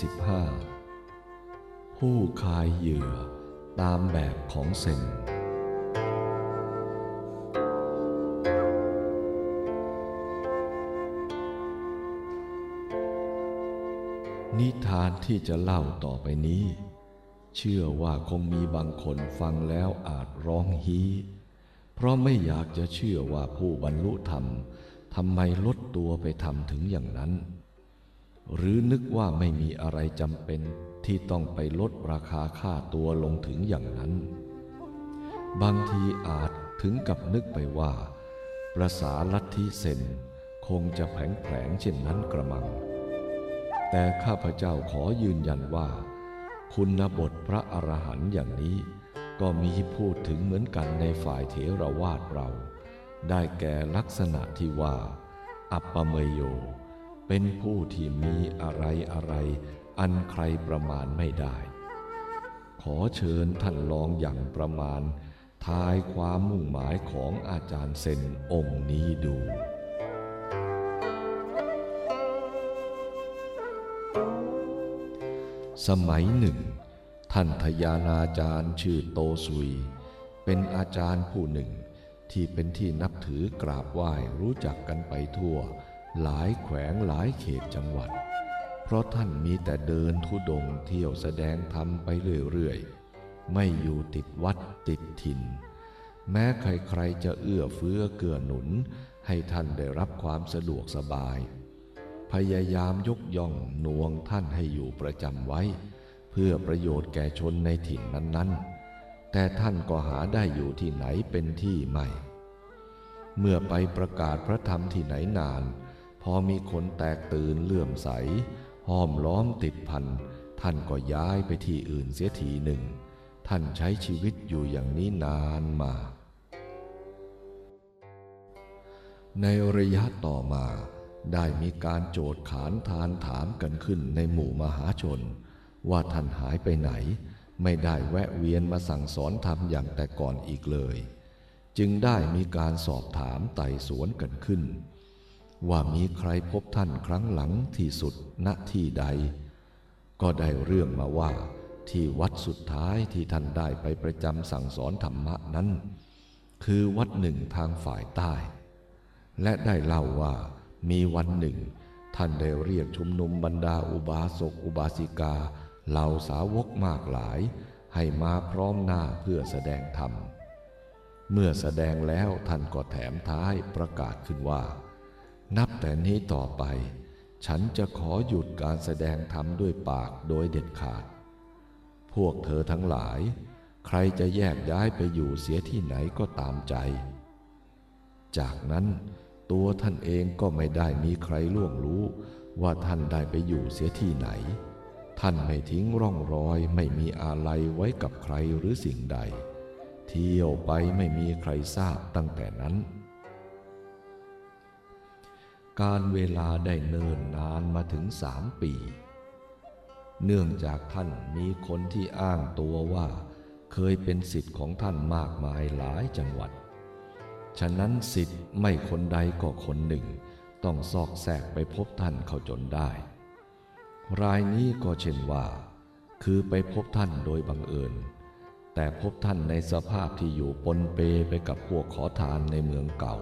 ที่สิบห้าผู้คายเหยื่อตามแบบของเซนนิทานที่จะเล่าต่อไปนี้ เชื่อว่าคงมีบางคนฟังแล้วอาจร้องฮีเพราะไม่อยากจะเชื่อว่าผู้บรรลุธรรมทำไมลดตัวไปทำถึงอย่างนั้น หรือนึกว่าไม่มีอะไรจำเป็นที่ต้องไปลดราคาค่าตัวลงถึงอย่างนั้น บางทีอาจถึงกับนึกไปว่า ประสาลัทธิเซนคงจะแผงแผงเช่นนั้นกระมัง แต่ข้าพเจ้าขอยืนยันว่า คุณบทพระอรหันต์อย่างนี้ ก็มีพูดถึงเหมือนกันในฝ่ายเถรวาทเรา ได้แก่ลักษณะที่ว่า อัปปเมโย เป็นผู้ที่มีอะไรอะไร อันใครประมาณไม่ได้ ขอเชิญท่านลองอย่างประมาณ ทายความมุ่งหมายของอาจารย์เซนองค์นี้ดูสมัยหนึ่ง ท่านทยานาจารย์ชื่อโตซุย เป็นอาจารย์ผู้หนึ่งที่เป็นที่นับถือกราบไหว้รู้จักกันไปทั่ว หลายแขวงหลายเขตจังหวัด เพราะท่านมีแต่เดินทุดงเที่ยวแสดงธรรมไปเรื่อยๆ ไม่อยู่ติดวัดติดถิ่น แม้ใครๆจะเอื้อเฟื้อเกื้อหนุน ให้ท่านได้รับความสะดวกสบาย พยายามยกย่องนวงท่านให้อยู่ประจำไว้ เพื่อประโยชน์แก่ชนในถิ่นนั้นๆ แต่ท่านก็หาได้อยู่ที่ไหนเป็นที่ไม่ เมื่อไปประกาศพระธรรมที่ไหนนาน พอมีคนแตกตื่นเลื่อมใส ห้อมล้อมติดพัน ท่านก็ย้ายไปที่อื่นเสียทีหนึ่ง ท่านใช้ชีวิตอยู่อย่างนี้นานมา ในระยะต่อมาได้มีการโจทย์ขานทานถามกันขึ้นในหมู่มหาชน ว่าท่านหายไปไหน ไม่ได้แวะเวียนมาสั่งสอนธรรมอย่างแต่ก่อนอีกเลย จึงได้มีการสอบถามไต่สวนกันขึ้น ว่ามีใครพบท่านครั้งหลังที่สุดณที่ใด ก็ได้เรื่องมาว่า ที่วัดสุดท้ายที่ท่านได้ไปประจำสั่งสอนธรรมะนั้น คือวัดหนึ่งทางฝ่ายใต้ และได้เล่าว่ามีวันหนึ่ง ท่านได้เรียกชุมนุมบรรดาอุบาสกอุบาสิกา เหล่าสาวกมากหลาย ให้มาพร้อมหน้าเพื่อแสดงธรรม เมื่อแสดงแล้วท่านก็แถมท้ายประกาศขึ้นว่า นับแต่นี้ต่อไป ฉันจะขอหยุดการแสดงธรรมด้วยปากโดยเด็ดขาด พวกเธอทั้งหลาย ใครจะแยกย้ายไปอยู่เสียที่ไหนก็ตามใจ จากนั้นตัวท่านเองก็ไม่ได้มีใครล่วงรู้ว่าท่านได้ไปอยู่เสียที่ไหน ท่านไม่ทิ้งร่องรอยไม่มีอะไรไว้กับใครหรือสิ่งใด เที่ยวไปไม่มีใครทราบตั้งแต่นั้น การเวลาได้เนิ่นนานมาถึงสามปี เนื่องจากท่านมีคนที่อ้างตัวว่า เคยเป็นสิทธิ์ของท่านมากมายหลายจังหวัด ฉะนั้นสิทธิ์ไม่คนใดก็คนหนึ่ง ต้องซอกแซกไปพบท่านเขาจนได้ รายนี้ก็เช่นว่า คือไปพบท่านโดยบังเอิญ แต่พบท่านในสภาพที่อยู่ปนเปไปกับพวกขอทานในเมืองเก่า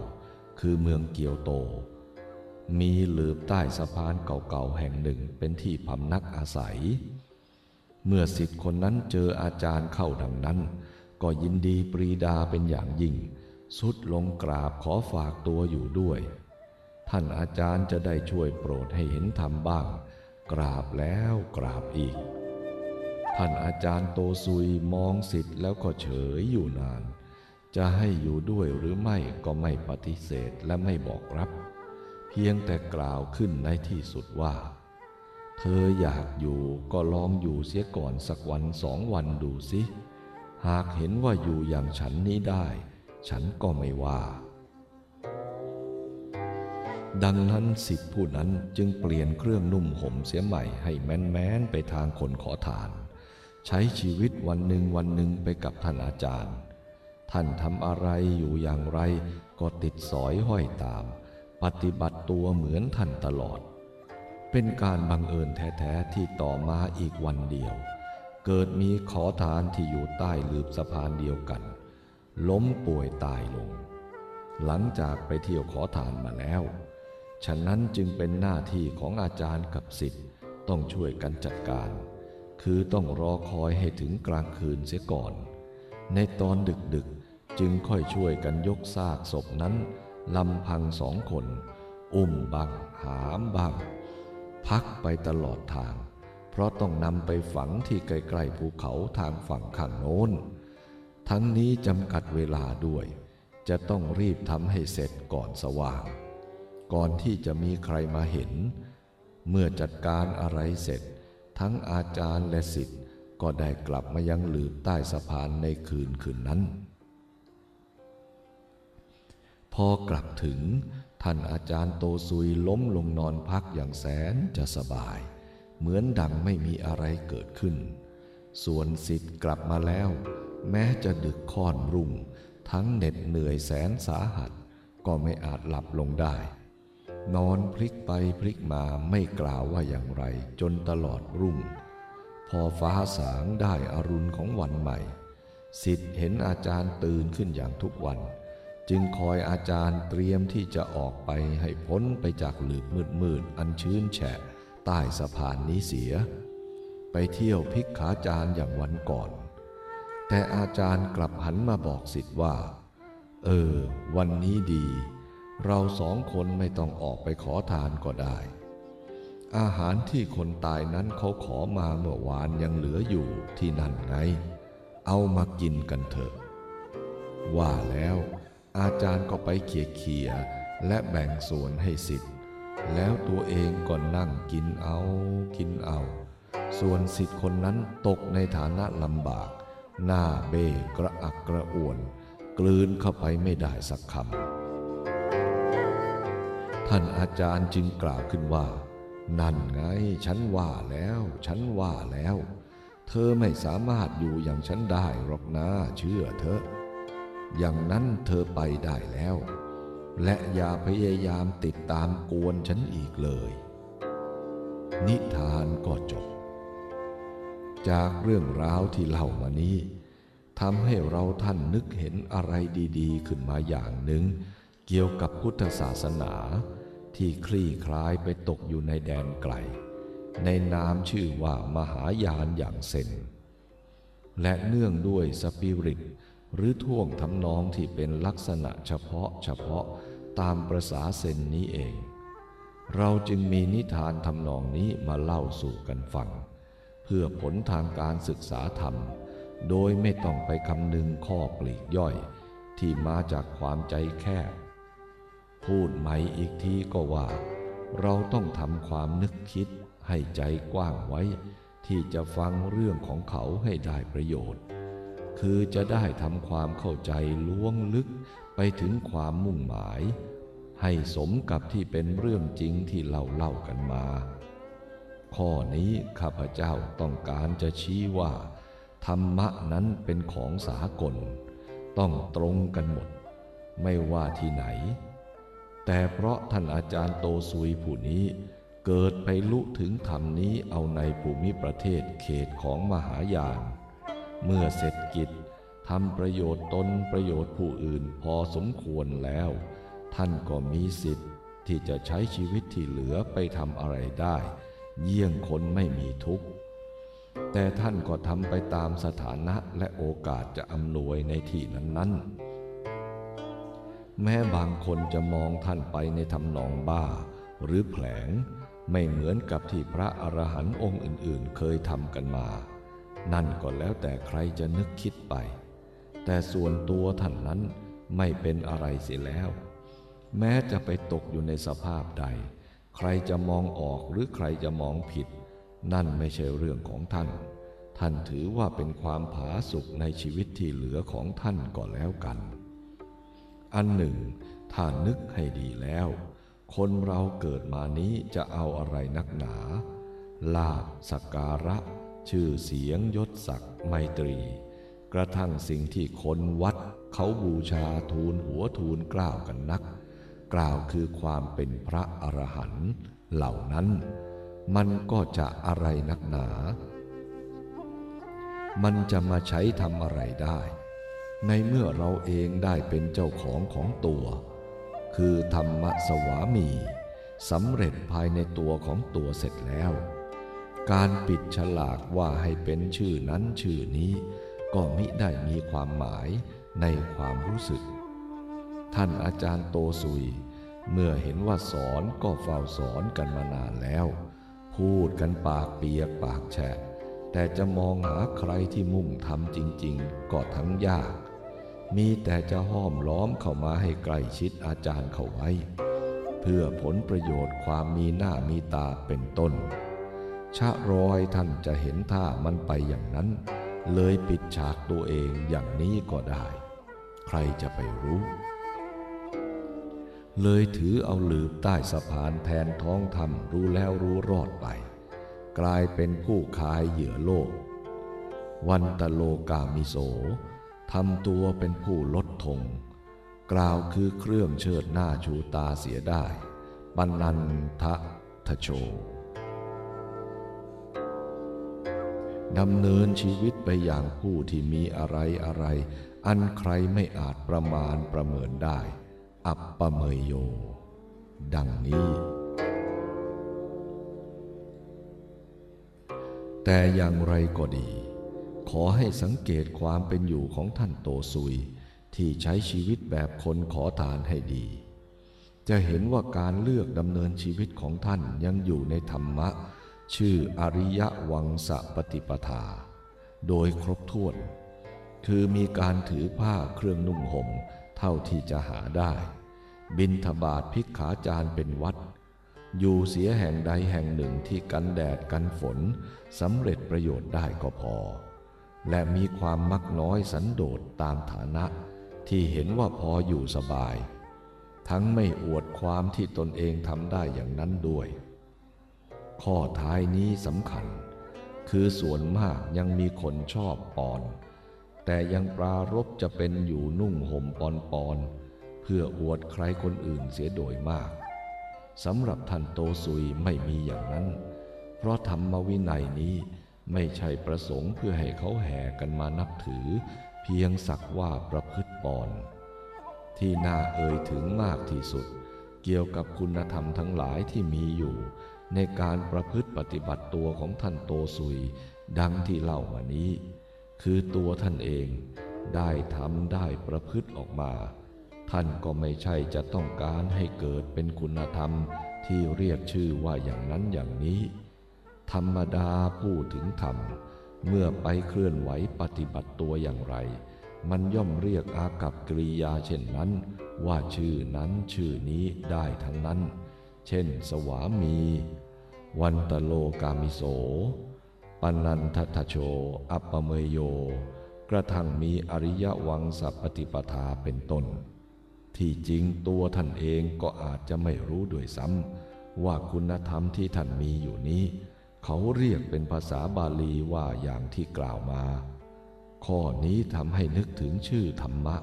คือเมืองเกียวโต มีหลืบใต้สะพานเก่าๆแห่งหนึ่งเป็นที่พำนักอาศัย เมื่อสิทธิ์คนนั้นเจออาจารย์เข้าดังนั้น ก็ยินดีปรีดาเป็นอย่างยิ่ง สุดลงกราบขอฝากตัวอยู่ด้วย ท่านอาจารย์จะได้ช่วยโปรดให้เห็นธรรมบ้าง กราบแล้วกราบอีก ท่านอาจารย์โตซุยมองสิทธิ์แล้วก็เฉยอยู่นาน จะให้อยู่ด้วยหรือไม่ก็ไม่ปฏิเสธและไม่บอกรับ เพียงแต่กล่าวขึ้นในที่สุดว่า เธออยากอยู่ก็ลองอยู่เสียก่อนสักวันสองวันดูสิหากเห็นว่าอยู่อย่างฉันนี้ได้ ฉันก็ไม่ว่า ดังนั้นสิทธิผู้นั้นจึงเปลี่ยนเครื่องนุ่มห่มเสียใหม่ให้แม้นแม้นไปทางคนขอทาน ใช้ชีวิตวันหนึ่งวันหนึ่งไปกับท่านอาจารย์ ท่านทำอะไรอยู่อย่างไรก็ติดสอยห้อยตาม ปฏิบัติตัวเหมือนท่านตลอด เป็นการบังเอิญแท้ๆที่ต่อมาอีกวันเดียว เกิดมีขอทานที่อยู่ใต้ลืบสะพานเดียวกัน ล้มป่วยตายลง หลังจากไปเที่ยวขอทานมาแล้ว ฉะนั้นจึงเป็นหน้าที่ของอาจารย์กับสิทธิ์ต้องช่วยกันจัดการ คือต้องรอคอยให้ถึงกลางคืนเสียก่อน ในตอนดึกๆจึงค่อยช่วยกันยกซากศพนั้น ลำพังสองคน อุ้มบังหามบัง พักไปตลอดทาง เพราะต้องนำไปฝังที่ใกล้ๆภูเขาทางฝั่งข้างโน้น ทั้งนี้จำกัดเวลาด้วย จะต้องรีบทำให้เสร็จก่อนสว่าง ก่อนที่จะมีใครมาเห็น เมื่อจัดการอะไรเสร็จ ทั้งอาจารย์และสิทธิ์ก็ได้กลับมายังหลืบใต้สะพานในคืนคืนนั้น พอกลับถึง ท่านอาจารย์โตซุยล้มลงนอนพักอย่างแสนจะสบาย เหมือนดังไม่มีอะไรเกิดขึ้น ส่วนสิทธิ์กลับมาแล้ว แม้จะดึกค่อนรุ่ง ทั้งเหน็ดเหนื่อยแสนสาหัส ก็ไม่อาจหลับลงได้ นอนพลิกไปพลิกมาไม่กล่าวว่าอย่างไร จนตลอดรุ่ง พอฟ้าสางได้อรุณของวันใหม่ สิทธิ์เห็นอาจารย์ตื่นขึ้นอย่างทุกวัน จึงคอยอาจารย์เตรียมที่จะออกไปให้พ้นไปจากหลืบมืดมืดอันชื้นแฉะใต้สะพานนี้เสีย ไปเที่ยวพิกขาจารย์อย่างวันก่อน แต่อาจารย์กลับหันมาบอกสิทธิ์ว่า เออ วันนี้ดี เราสองคนไม่ต้องออกไปขอทานก็ได้ อาหารที่คนตายนั้นเขาขอมาเมื่อวานยังเหลืออยู่ที่นั่นไง เอามากินกันเถอะ ว่าแล้ว อาจารย์ก็ไปเขี่ยเขี่ยและแบ่งส่วนให้สิทธิ์ แล้วตัวเองก็นั่งกินเอากินเอา ส่วนสิทธิ์คนนั้นตกในฐานะลำบาก หน้าเบ้กระอักกระอ่วน กลืนเข้าไปไม่ได้สักคำท่านอาจารย์จึงกล่าวขึ้นว่า นั่นไงฉันว่าแล้ว ฉันว่าแล้ว เธอไม่สามารถอยู่อย่างฉันได้หรอกนะเชื่อเถอะ อย่างนั้นเธอไปได้แล้ว และอย่าพยายามติดตามกวนฉันอีกเลย นิทานก็จบ จากเรื่องราวที่เล่ามานี้ทำให้เราท่านนึกเห็นอะไรดีๆ ขึ้นมาอย่างหนึ่ง เกี่ยวกับพุทธศาสนา ที่คลี่คลายไปตกอยู่ในแดนไกล ในนามชื่อว่ามหายานอย่างเซนและเนื่องด้วยสปิริต หรือท่วงทำนองที่เป็นลักษณะเฉพาะเฉพาะตามประษาเซนนี้เอง เราจึงมีนิทานทำนองนี้มาเล่าสู่กันฟัง เพื่อผลทางการศึกษาธรรม โดยไม่ต้องไปคำนึงข้อปลีกย่อย ที่มาจากความใจแคบ พูดใหม่อีกทีก็ว่า เราต้องทำความนึกคิดให้ใจกว้างไว้ ที่จะฟังเรื่องของเขาให้ได้ประโยชน์ คือจะได้ทำความเข้าใจล้วงลึกไปถึงความมุ่งหมาย ให้สมกับที่เป็นเรื่องจริงที่เราเล่ากันมา ข้อนี้ข้าพเจ้าต้องการจะชี้ว่า ธรรมะนั้นเป็นของสากล ต้องตรงกันหมด ไม่ว่าที่ไหน แต่เพราะท่านอาจารย์โตซุยผู้นี้เกิดไปลุถึงธรรมนี้เอาในภูมิประเทศเขตของมหายาน เมื่อเสร็จกิจทำประโยชน์ตนประโยชน์ผู้อื่นพอสมควรแล้ว ท่านก็มีสิทธิ์ที่จะใช้ชีวิตที่เหลือไปทำอะไรได้ เยี่ยงคนไม่มีทุกข์ แต่ท่านก็ทำไปตามสถานะและโอกาสจะอำนวยในที่นั้น ๆ แม้บางคนจะมองท่านไปในทำนองบ้า หรือแผลงไม่เหมือนกับที่พระอรหันต์องค์อื่น ๆ เคยทำกันมา นั่นก็แล้วแต่ใครจะนึกคิดไป แต่ส่วนตัวท่านนั้นไม่เป็นอะไรเสียแล้ว แม้จะไปตกอยู่ในสภาพใด ใครจะมองออกหรือใครจะมองผิด นั่นไม่ใช่เรื่องของท่าน ท่านถือว่าเป็นความผาสุกในชีวิตที่เหลือของท่านก็แล้วกัน อันหนึ่ง ถ้านึกให้ดีแล้ว คนเราเกิดมานี้จะเอาอะไรนักหนา ลาบสักการะ ชื่อเสียงยศศักดิ์ไมตรี กระทั่งสิ่งที่คนวัดเขาบูชาทูลหัวทูลกล้าวกันนัก กล่าวคือความเป็นพระอรหันต์เหล่านั้น มันก็จะอะไรนักหนา มันจะมาใช้ทำอะไรได้ ในเมื่อเราเองได้เป็นเจ้าของของตัว คือธรรมสวามีสำเร็จภายในตัวของตัวเสร็จแล้ว การปิดฉลากว่าให้เป็นชื่อนั้นชื่อนี้ ก็มิได้มีความหมายในความรู้สึก ท่านอาจารย์โตสุย เมื่อเห็นว่าสอนก็เฝ้าสอนกันมานานแล้ว พูดกันปากเปียกปากแฉะ แต่จะมองหาใครที่มุ่งทำจริง ๆ ก็ทั้งยาก มีแต่จะห้อมล้อมเข้ามาให้ใกล้ชิดอาจารย์เขาไว้ เพื่อผลประโยชน์ความมีหน้ามีตาเป็นต้น ชะรอยท่านจะเห็นท่ามันไปอย่างนั้น เลยปิดฉากตัวเองอย่างนี้ก็ได้ ใครจะไปรู้ เลยถือเอาหลืบใต้สะพานแทนท้องทำรู้แล้วรู้รอดไป กลายเป็นผู้คายเหยื่อโลก วันตะโลกามิโสทำตัวเป็นผู้ลดทง กล่าวคือเครื่องเชิดหน้าชูตาเสียได้ ปันนันทะทะโช ดำเนินชีวิตไปอย่างผู้ที่มีอะไรอะไร อันใครไม่อาจประมาณประเมินได้ อัปปเมยโย ดังนี้ แต่อย่างไรก็ดี ขอให้สังเกตความเป็นอยู่ของท่านโตซุย ที่ใช้ชีวิตแบบคนขอทานให้ดี จะเห็นว่าการเลือกดำเนินชีวิตของท่านยังอยู่ในธรรมะ ชื่ออริยวังสปฏิปทา โดยครบถ้วน คือมีการถือผ้าเครื่องนุ่งห่มเท่าที่จะหาได้ บินทบาทพิกขาจารเป็นวัด อยู่เสียแห่งใดแห่งหนึ่งที่กันแดดกันฝนสำเร็จประโยชน์ได้ก็พอ และมีความมักน้อยสันโดษตามฐานะ ที่เห็นว่าพออยู่สบาย ทั้งไม่อวดความที่ตนเองทำได้อย่างนั้นด้วย ข้อท้ายนี้สำคัญ คือส่วนมากยังมีคนชอบปอน แต่ยังปรารบจะเป็นอยู่นุ่งห่มปอนปอน เพื่ออวดใครคนอื่นเสียโดยมากสำหรับท่านโตซุยไม่มีอย่างนั้น เพราะธรรมวินัยนี้ไม่ใช่ประสงค์เพื่อให้เขาแห่กันมานับถือ เพียงสักว่าประพฤติปอน ที่น่าเอ่ยถึงมากที่สุด เกี่ยวกับคุณธรรมทั้งหลายที่มีอยู่ ในการประพฤติปฏิบัติตัวของท่านโตซุย ดังที่เล่ามานี้ คือตัวท่านเองได้ทำได้ประพฤติออกมา ท่านก็ไม่ใช่จะต้องการให้เกิดเป็นคุณธรรมที่เรียกชื่อว่าอย่างนั้นอย่างนี้ ธรรมดาพูดถึงธรรม เมื่อไปเคลื่อนไหวปฏิบัติตัวอย่างไร มันย่อมเรียกอากับกริยาเช่นนั้น ว่าชื่อนั้นชื่อนี้ได้ทั้งนั้น เช่น สวามี วันตโลกามิโสปนันททโช อัปปเมยโย กระทั่งมีอริยวังสัพปฏิปทาเป็นต้น ที่จริงตัวท่านเองก็อาจจะไม่รู้ด้วยซ้ำว่าคุณธรรมที่ท่านมีอยู่นี้ เขาเรียกเป็นภาษาบาลีว่าอย่างที่กล่าวมา ข้อนี้ทำให้นึกถึงชื่อธรรมะ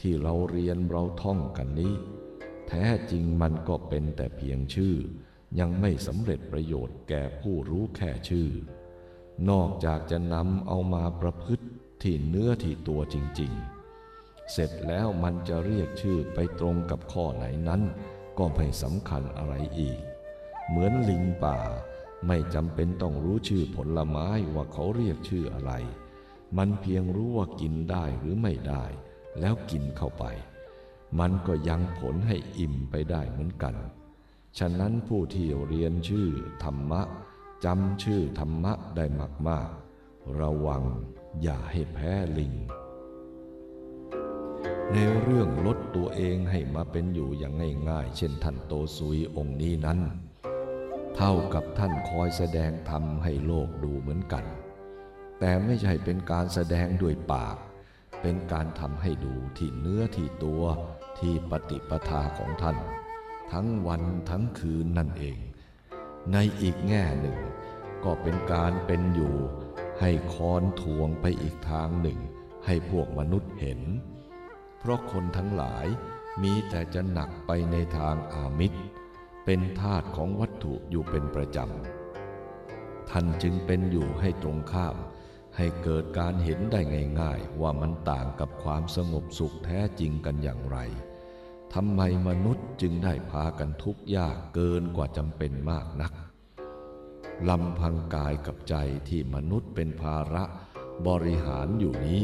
ที่เราเรียนเราท่องกันนี้ แท้จริงมันก็เป็นแต่เพียงชื่อ ยังไม่สำเร็จประโยชน์แก่ผู้รู้แค่ชื่อ นอกจากจะนำเอามาประพฤติที่เนื้อที่ตัวจริง ๆ เสร็จแล้วมันจะเรียกชื่อไปตรงกับข้อไหนนั้น ก็ไม่สำคัญอะไรอีก เหมือนลิงป่า ไม่จำเป็นต้องรู้ชื่อผลไม้ว่าเขาเรียกชื่ออะไร มันเพียงรู้ว่ากินได้หรือไม่ได้ แล้วกินเข้าไป มันก็ยังผลให้อิ่มไปได้เหมือนกัน ฉะนั้นผู้ที่เรียนชื่อธรรมะจำชื่อธรรมะได้มากๆ ระวังอย่าให้แพ้ลิง ในเรื่องลดตัวเองให้มาเป็นอยู่อย่างง่าย ๆ เช่นท่านโตซุยองค์นี้นั้น เท่ากับท่านคอยแสดงธรรมให้โลกดูเหมือนกัน แต่ไม่ใช่เป็นการแสดงด้วยปาก เป็นการทำให้ดูที่เนื้อที่ตัวที่ปฏิปทาของท่าน ทั้งวันทั้งคืนนั่นเอง ในอีกแง่หนึ่ง ก็เป็นการเป็นอยู่ ให้คอนทวงไปอีกทางหนึ่ง ให้พวกมนุษย์เห็น เพราะคนทั้งหลายมีแต่จะหนักไปในทางอามิตร เป็นทาตุของวัตถุอยู่เป็นประจำท่านจึงเป็นอยู่ให้ตรงข้าม ให้เกิดการเห็นได้ง่ายๆ ว่ามันต่างกับความสงบสุขแท้จริงกันอย่างไรทำไมมนุษย์จึงได้พากันทุกข์ยากเกินกว่าจำเป็นมากนักลำพังกายกับใจที่มนุษย์เป็นภาระบริหารอยู่นี้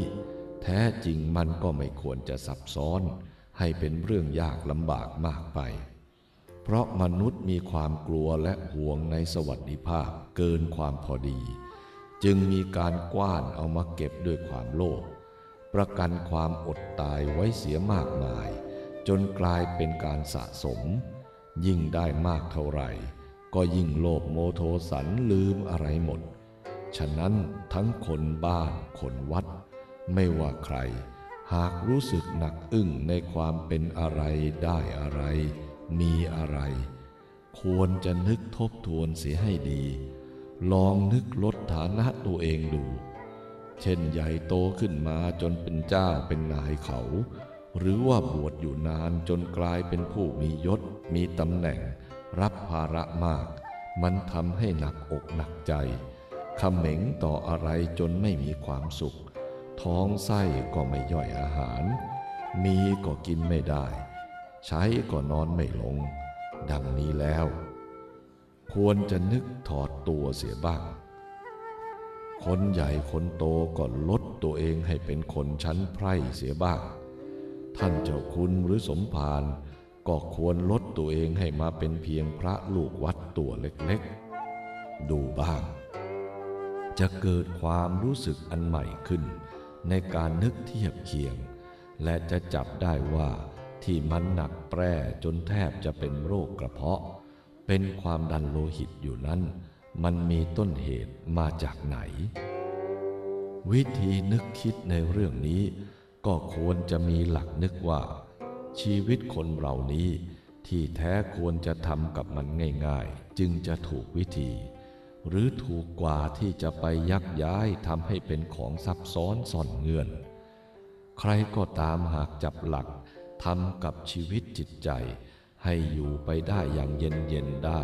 แท้จริงมันก็ไม่ควรจะซับซ้อน ให้เป็นเรื่องยากลำบากมากไป เพราะมนุษย์มีความกลัวและห่วงในสวัสดิภาพเกินความพอดี จึงมีการกว้านเอามาเก็บด้วยความโลภประกันความอดตายไว้เสียมากมาย จนกลายเป็นการสะสม ยิ่งได้มากเท่าไหร่ ก็ยิ่งโลภโมโทสันลืมอะไรหมด ฉะนั้นทั้งคนบ้านคนวัด ไม่ว่าใคร หากรู้สึกหนักอึ้งในความเป็นอะไรได้อะไร มีอะไร ควรจะนึกทบทวนเสียให้ดี ลองนึกลดฐานะตัวเองดู เช่นใหญ่โตขึ้นมาจนเป็นเจ้าเป็นนายเขา หรือว่าบวชอยู่นานจนกลายเป็นผู้มียศ มีตำแหน่ง รับภาระมาก มันทำให้หนักอกหนักใจขเหม็งต่ออะไรจนไม่มีความสุข ท้องไส้ก็ไม่ย่อยอาหาร มีก็กินไม่ได้ ใช้ก็นอนไม่ลง ดังนี้แล้ว ควรจะนึกถอดตัวเสียบ้าง คนใหญ่คนโตก็ลดตัวเองให้เป็นคนชั้นไพร่เสียบ้าง ท่านเจ้าคุณหรือสมภารก็ควรลดตัวเองให้มาเป็นเพียงพระลูกวัดตัวเล็กๆ ดูบ้าง จะเกิดความรู้สึกอันใหม่ขึ้น ในการนึกเทียบเคียง และจะจับได้ว่าที่มันหนักแปร่จนแทบจะเป็นโรคกระเพาะ เป็นความดันโลหิตอยู่นั้น มันมีต้นเหตุมาจากไหน วิธีนึกคิดในเรื่องนี้ ก็ควรจะมีหลักนึกว่า ชีวิตคนเรานี้ที่แท้ควรจะทำกับมันง่าย ๆ จึงจะถูกวิธี หรือถูกกว่าที่จะไปยักย้ายทำให้เป็นของซับซ้อนซ่อนเงื่อน ใครก็ตามหากจับหลักทำกับชีวิตจิตใจ ให้อยู่ไปได้อย่างเย็นเย็นได้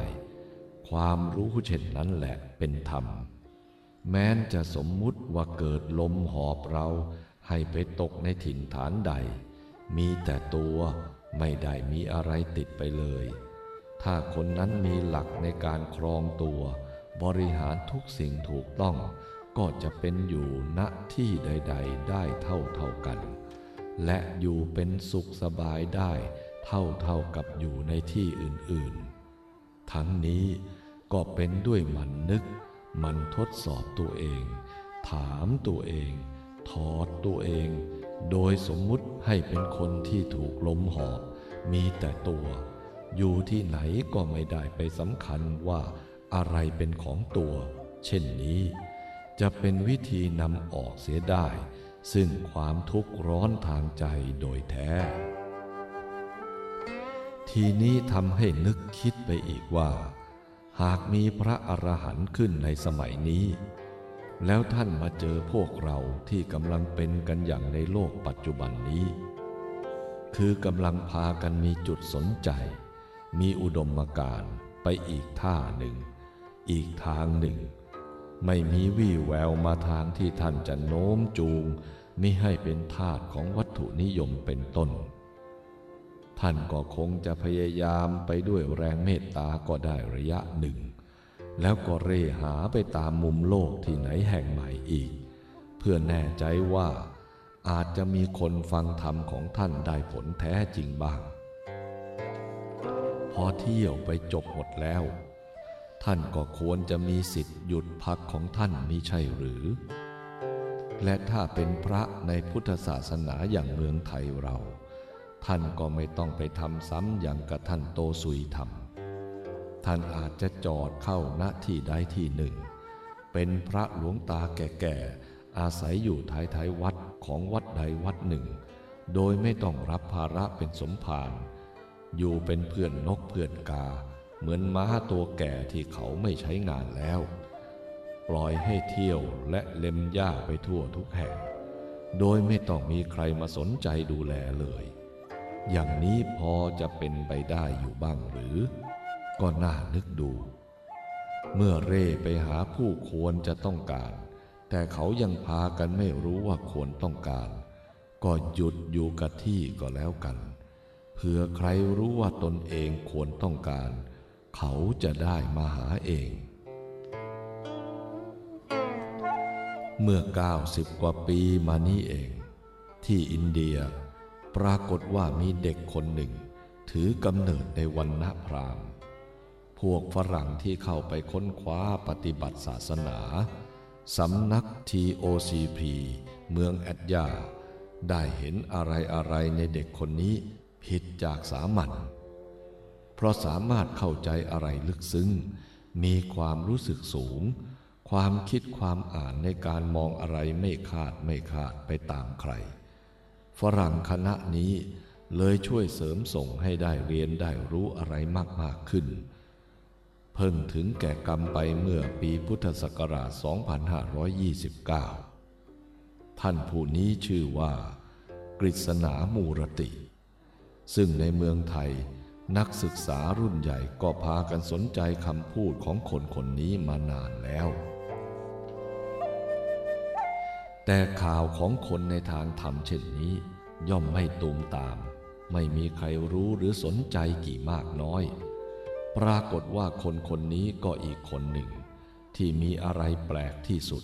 ความรู้เช่นนั้นแหละเป็นธรรม แม้นจะสมมุติว่าเกิดลมหอบเราให้ไปตกในถิ่นฐานใด มีแต่ตัวไม่ได้มีอะไรติดไปเลย ถ้าคนนั้นมีหลักในการครองตัว บริหารทุกสิ่งถูกต้อง ก็จะเป็นอยู่ณที่ใด ๆ ได้เท่าเท่ากัน และอยู่เป็นสุขสบายได้ เท่าเท่ากับอยู่ในที่อื่นๆ ทั้งนี้ก็เป็นด้วยมันนึก มันทดสอบตัวเอง ถามตัวเอง ถอดตัวเอง โดยสมมุติให้เป็นคนที่ถูกล้มหอบ มีแต่ตัว อยู่ที่ไหนก็ไม่ได้ไปสำคัญว่าอะไรเป็นของตัว เช่นนี้ จะเป็นวิธีนำออกเสียได้ ซึ่งความทุกข์ร้อนทางใจโดยแท้ ทีนี้ทำให้นึกคิดไปอีกว่า หากมีพระอรหันต์ขึ้นในสมัยนี้ แล้วท่านมาเจอพวกเราที่กำลังเป็นกันอย่างในโลกปัจจุบันนี้ คือกำลังพากันมีจุดสนใจ มีอุดมการณ์ไปอีกท่าหนึ่ง อีกทางหนึ่ง ไม่มีวี่แววมาทางที่ท่านจะโน้มจูงมิให้เป็นทาสของวัตถุนิยมเป็นต้น ท่านก็คงจะพยายามไปด้วยแรงเมตตาก็ได้ระยะหนึ่ง แล้วก็เร่หาไปตามมุมโลกที่ไหนแห่งใหม่อีก เพื่อแน่ใจว่าอาจจะมีคนฟังธรรมของท่านได้ผลแท้จริงบ้าง พอเที่ยวไปจบหมดแล้ว ท่านก็ควรจะมีสิทธิ์หยุดพักของท่านมิใช่หรือ และถ้าเป็นพระในพุทธศาสนาอย่างเมืองไทยเรา ท่านก็ไม่ต้องไปทำซ้ำอย่างกับท่านโตสุยทำท่านอาจจะจอดเข้าณที่ใดที่หนึ่ง เป็นพระหลวงตาแก่ๆ อาศัยอยู่ท้ายท้ายวัดของวัดใดวัดหนึ่ง โดยไม่ต้องรับภาระเป็นสมภาร อยู่เป็นเพื่อนนกเพื่อนกา เหมือนม้าตัวแก่ที่เขาไม่ใช้งานแล้ว ปล่อยให้เที่ยวและเล็มหญ้าไปทั่วทุกแห่ง โดยไม่ต้องมีใครมาสนใจดูแลเลย อย่างนี้พอจะเป็นไปได้อยู่บ้างหรือ ก็น่านึกดู เมื่อเร่ไปหาผู้ควรจะต้องการ แต่เขายังพากันไม่รู้ว่าควรต้องการ ก็หยุดอยู่กับที่ก็แล้วกันเพื่อใครรู้ว่าตนเองควรต้องการ เขาจะได้มาหาเอง เมื่อ 90 กว่าปีมานี้เอง ที่อินเดีย ปรากฏว่ามีเด็กคนหนึ่ง ถือกำเนิดในวันณพราหมณ์ พวกฝรั่งที่เข้าไปค้นคว้าปฏิบัติศาสนา สำนัก TOCP เมืองแอดยา ได้เห็นอะไรอะไรในเด็กคนนี้ผิดจากสามัญ เพราะสามารถเข้าใจอะไรลึกซึ้ง มีความรู้สึกสูง ความคิดความอ่านในการมองอะไรไม่คาดไม่คาดไปตามใคร ฝรั่งคณะนี้เลยช่วยเสริมส่งให้ได้เรียนได้รู้อะไรมากๆขึ้น เพิ่งถึงแก่กรรมไปเมื่อปีพุทธศักราช 2529 ท่านผู้นี้ชื่อว่า กฤษณามูรติ ซึ่งในเมืองไทยนักศึกษารุ่นใหญ่ก็พากันสนใจคำพูดของคนคนนี้มานานแล้ว แต่ข่าวของคนในทางธรรมเช่นนี้ ย่อมไม่ตูมตาม ไม่มีใครรู้หรือสนใจกี่มากน้อย ปรากฏว่าคนคนนี้ก็อีกคนหนึ่ง ที่มีอะไรแปลกที่สุด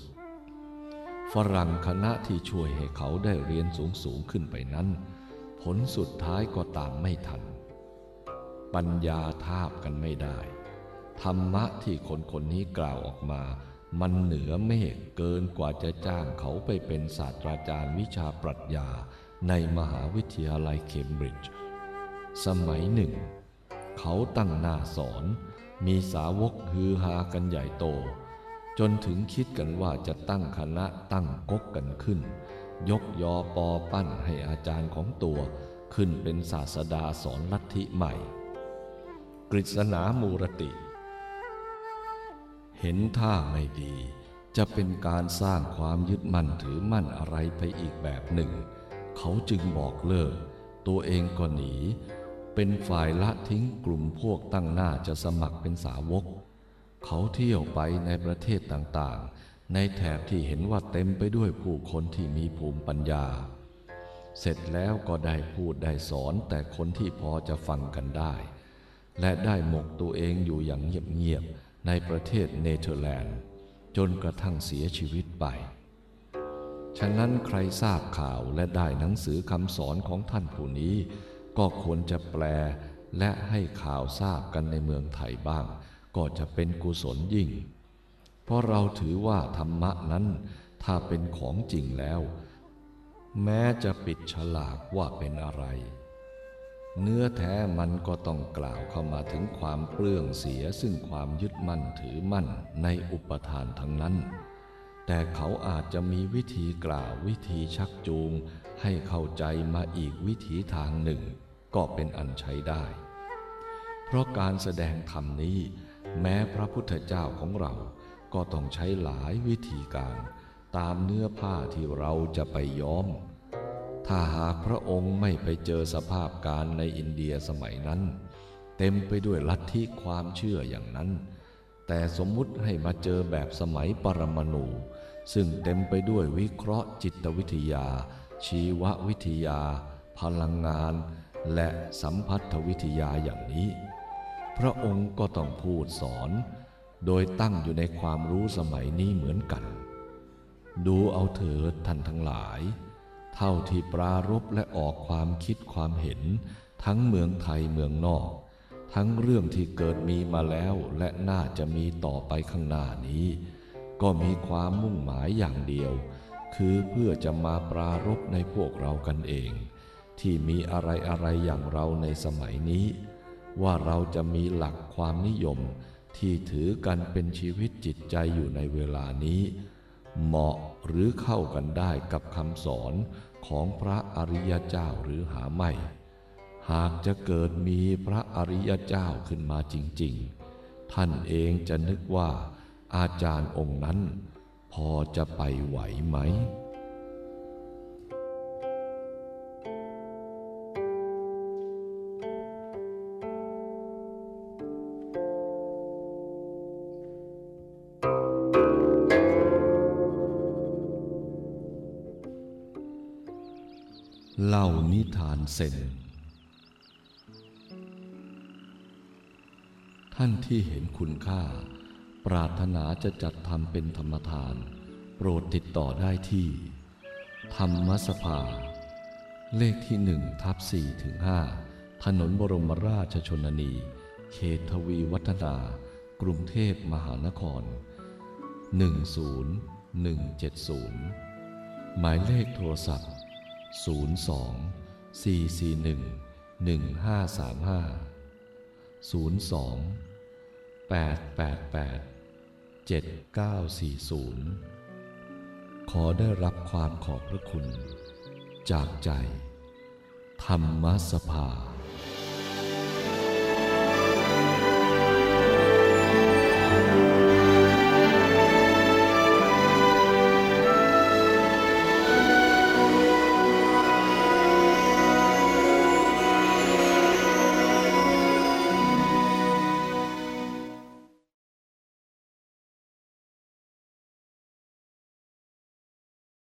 ฝรั่งคณะที่ช่วยให้เขาได้เรียนสูงสูงขึ้นไปนั้น ผลสุดท้ายก็ตามไม่ทัน ปัญญาทาบกันไม่ได้ ธรรมะที่คนคนนี้กล่าวออกมา มันเหนือเมฆเกินกว่าจะจ้างเขาไปเป็นศาสตราจารย์วิชาปรัชญาในมหาวิทยาลัยเคมบริดจ์ สมัยหนึ่ง เขาตั้งหน้าสอน มีสาวกฮือฮากันใหญ่โต จนถึงคิดกันว่าจะตั้งคณะตั้งก๊กกันขึ้น ยกยอปอปั้นให้อาจารย์ของตัวขึ้นเป็นศาสดาสอนลัทธิใหม่ กฤษณามูรติ เห็นท่าไม่ดี จะเป็นการสร้างความยึดมั่นถือมั่นอะไรไปอีกแบบหนึ่ง เขาจึงบอกเลิก ตัวเองก็หนี เป็นฝ่ายละทิ้งกลุ่มพวกตั้งหน้าจะสมัครเป็นสาวก เขาเที่ยวไปในประเทศต่างๆ ในแถบที่เห็นว่าเต็มไปด้วยผู้คนที่มีภูมิปัญญา เสร็จแล้วก็ได้พูดได้สอนแต่คนที่พอจะฟังกันได้ และได้หมกตัวเองอยู่อย่างเงียบๆ ในประเทศเนเธอร์แลนด์ จนกระทั่งเสียชีวิตไป ฉะนั้นใครทราบข่าวและได้หนังสือคำสอนของท่านผู้นี้ ก็ควรจะแปลและให้ข่าวทราบกันในเมืองไทยบ้าง ก็จะเป็นกุศลยิ่ง เพราะเราถือว่าธรรมะนั้นถ้าเป็นของจริงแล้ว แม้จะปิดฉลากว่าเป็นอะไร เนื้อแท้มันก็ต้องกล่าวเข้ามาถึงความเปลื้องเสียซึ่งความยึดมั่นถือมั่นในอุปทานทั้งนั้น แต่เขาอาจจะมีวิธีกล่าววิธีชักจูง ให้เข้าใจมาอีกวิถีทางหนึ่ง ก็เป็นอันใช้ได้ เพราะการแสดงธรรมนี้ แม้พระพุทธเจ้าของเราก็ต้องใช้หลายวิธีการ ตามเนื้อผ้าที่เราจะไปย้อม ถ้าหากพระองค์ไม่ไปเจอสภาพการในอินเดียสมัยนั้น เต็มไปด้วยลัทธิความเชื่ออย่างนั้น แต่สมมุติให้มาเจอแบบสมัยปรมาณูซึ่งเต็มไปด้วยวิเคราะห์จิตวิทยา ชีววิทยา พลังงาน และสัมพัทธวิทยาอย่างนี้ พระองค์ก็ต้องพูดสอน โดยตั้งอยู่ในความรู้สมัยนี้เหมือนกัน ดูเอาเถิดท่านทั้งหลาย เท่าที่ปรารบและออกความคิดความเห็น ทั้งเมืองไทยเมืองนอก ทั้งเรื่องที่เกิดมีมาแล้วและน่าจะมีต่อไปข้างหน้านี้ ก็มีความมุ่งหมายอย่างเดียว คือเพื่อจะมาปรารบในพวกเรากันเอง ที่มีอะไรอะไรอย่างเราในสมัยนี้ ว่าเราจะมีหลักความนิยมที่ถือกันเป็นชีวิตจิตใจอยู่ในเวลานี้ เหมาะ หรือเข้ากันได้กับคำสอนของพระอริยเจ้าหรือหาไม่ หากจะเกิดมีพระอริยเจ้าขึ้นมาจริง ๆ ท่านเองจะนึกว่าอาจารย์องค์นั้น พอจะไปไหวไหม เซน ท่านที่เห็นคุณค่า ปรารถนาจะจัดทำเป็นธรรมทาน โปรดติดต่อได้ที่ ธรรมสภา เลขที่หนึ่งทับสี่ถึงห้าถนนบรมราชชนนี เขตทวีวัฒนา กรุงเทพมหานคร 10170 หมายเลขโทรศัพท์ 02 441 1535 02 888 7940 ขอได้รับความขอบพระคุณ จากใจ ธรรมสภา